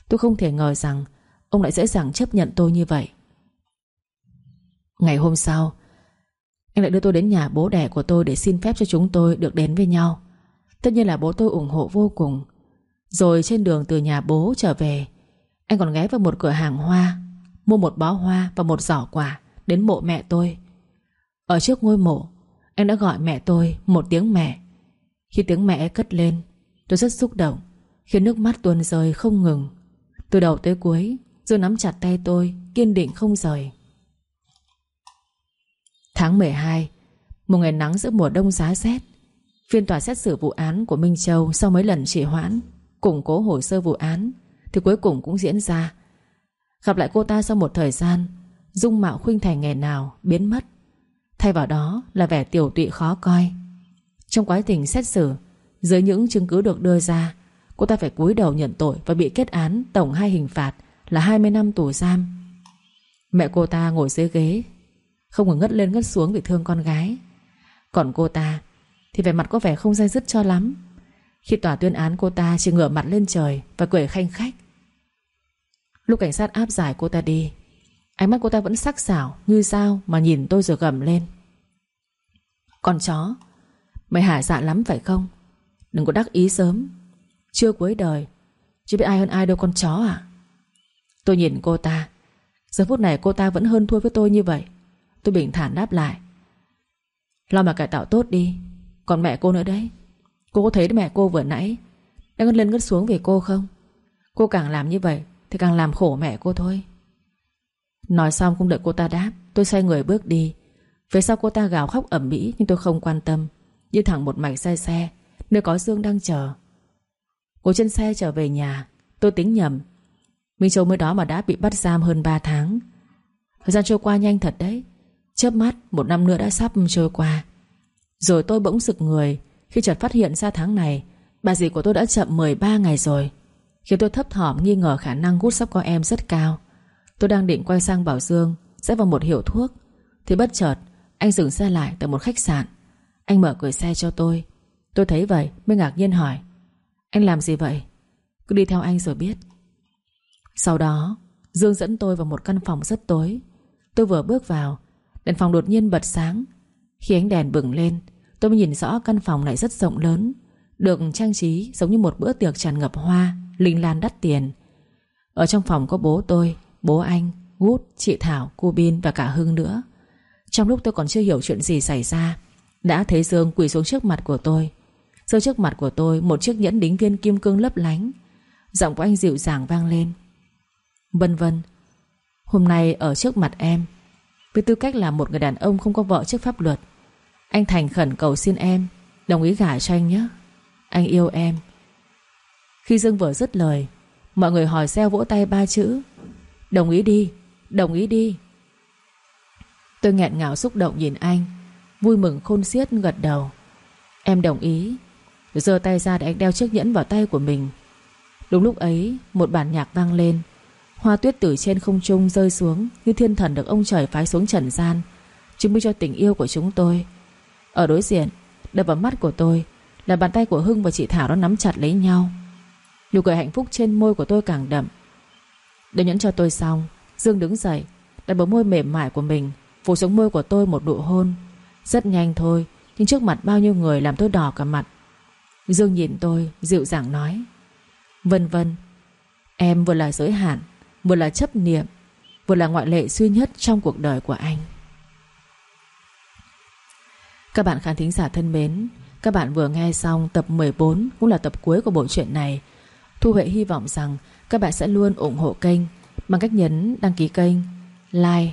S1: Tôi không thể ngờ rằng Ông lại dễ dàng chấp nhận tôi như vậy. Ngày hôm sau, Anh lại đưa tôi đến nhà bố đẻ của tôi Để xin phép cho chúng tôi được đến với nhau. Tất nhiên là bố tôi ủng hộ vô cùng. Rồi trên đường từ nhà bố trở về, Anh còn ghé vào một cửa hàng hoa, Mua một bó hoa và một giỏ quà Đến mộ mẹ tôi. Ở trước ngôi mộ, em đã gọi mẹ tôi một tiếng mẹ. Khi tiếng mẹ cất lên, Tôi rất xúc động, Khiến nước mắt tuôn rơi không ngừng. Từ đầu tới cuối, Dương nắm chặt tay tôi, Kiên định không rời. Tháng 12 Một ngày nắng giữa mùa đông giá rét. Phiên tòa xét xử vụ án của Minh Châu Sau mấy lần trì hoãn, Củng cố hồ sơ vụ án, Thì cuối cùng cũng diễn ra. Gặp lại cô ta sau một thời gian, Dung mạo khuynh thành ngày nào biến mất. Thay vào đó là vẻ tiểu tụy khó coi. Trong quá trình xét xử, Dưới những chứng cứ được đưa ra, Cô ta phải cúi đầu nhận tội Và bị kết án tổng hai hình phạt Là 20 năm tù giam. Mẹ cô ta ngồi dưới ghế, Không ngừng ngất lên ngất xuống vì thương con gái. Còn cô ta Thì vẻ mặt có vẻ không dây dứt cho lắm. Khi tòa tuyên án cô ta chỉ ngửa mặt lên trời Và cười khanh khách. Lúc cảnh sát áp giải cô ta đi, Ánh mắt cô ta vẫn sắc sảo, Như dao mà nhìn tôi rồi gầm lên. Con chó. Mày hả dạ lắm phải không? Đừng có đắc ý sớm. Chưa cuối đời. Chứ biết ai hơn ai đâu con chó à? Tôi nhìn cô ta. Giờ phút này cô ta vẫn hơn thua với tôi như vậy. Tôi bình thản đáp lại. Lo mà cải tạo tốt đi. Còn mẹ cô nữa đấy. Cô có thấy mẹ cô vừa nãy Đang ngất lên ngất xuống về cô không? Cô càng làm như vậy Thì càng làm khổ mẹ cô thôi. Nói xong không đợi cô ta đáp, Tôi xoay người bước đi. Phía sau cô ta gào khóc ẩm mỹ Nhưng tôi không quan tâm. Đi thẳng một mạch xe xe, Nơi có Dương đang chờ. Ngồi trên xe trở về nhà, Tôi tính nhầm. Minh Châu mới đó mà đã bị bắt giam hơn 3 tháng. Thời gian trôi qua nhanh thật đấy. Chớp mắt, một năm nữa đã sắp trôi qua. Rồi tôi bỗng sực người, Khi chợt phát hiện ra tháng này, Bà dì của tôi đã chậm 13 ngày rồi. Khiến tôi thấp thỏm, nghi ngờ khả năng gút sắp có em rất cao. Tôi đang định quay sang Bảo Dương, Sẽ vào một hiệu thuốc. Thì bất chợt anh dừng xe lại tại một khách sạn. Anh mở cửa xe cho tôi. Tôi thấy vậy mới ngạc nhiên hỏi Anh làm gì vậy? Cứ đi theo anh rồi biết. Sau đó Dương dẫn tôi vào một căn phòng rất tối. Tôi vừa bước vào Đèn phòng đột nhiên bật sáng. Khi ánh đèn bừng lên Tôi mới nhìn rõ căn phòng này rất rộng lớn Được trang trí giống như một bữa tiệc tràn ngập hoa Linh lan đắt tiền. Ở trong phòng có bố tôi Bố anh, Gút, chị Thảo, cô Bin và cả Hưng nữa. Trong lúc tôi còn chưa hiểu chuyện gì xảy ra, Đã thấy Dương quỳ xuống trước mặt của tôi. Rơi trước mặt của tôi, Một chiếc nhẫn đính viên kim cương lấp lánh. Giọng của anh dịu dàng vang lên. Vân vân, Hôm nay ở trước mặt em, Với tư cách là một người đàn ông không có vợ trước pháp luật, Anh thành khẩn cầu xin em Đồng ý gả cho anh nhé. Anh yêu em. Khi Dương vừa dứt lời, Mọi người hỏi xeo vỗ tay ba chữ. Đồng ý đi, Đồng ý đi. Tôi nghẹn ngào xúc động nhìn anh, Vui mừng khôn xiết gật đầu. Em đồng ý. Giơ tay ra để anh đeo chiếc nhẫn vào tay của mình. Đúng lúc ấy, Một bản nhạc vang lên. Hoa tuyết từ trên không trung rơi xuống Như thiên thần được ông trời phái xuống trần gian, Chứng minh cho tình yêu của chúng tôi. Ở đối diện, Đập vào mắt của tôi Là bàn tay của Hưng và chị Thảo đã nắm chặt lấy nhau. Nụ cười hạnh phúc trên môi của tôi càng đậm. Để nhẫn cho tôi xong, Dương đứng dậy, Đặt bờ môi mềm mại của mình. Phủ xuống môi của tôi một nụ hôn. Rất nhanh thôi Nhưng trước mặt bao nhiêu người làm tôi đỏ cả mặt. Dương nhìn tôi dịu dàng nói. Vân vân Em vừa là giới hạn Vừa là chấp niệm Vừa là ngoại lệ duy nhất trong cuộc đời của anh. Các bạn khán thính giả thân mến Các bạn vừa nghe xong tập 14 Cũng là tập cuối của bộ truyện này. Thu Huệ hy vọng rằng Các bạn sẽ luôn ủng hộ kênh Bằng cách nhấn đăng ký kênh Like,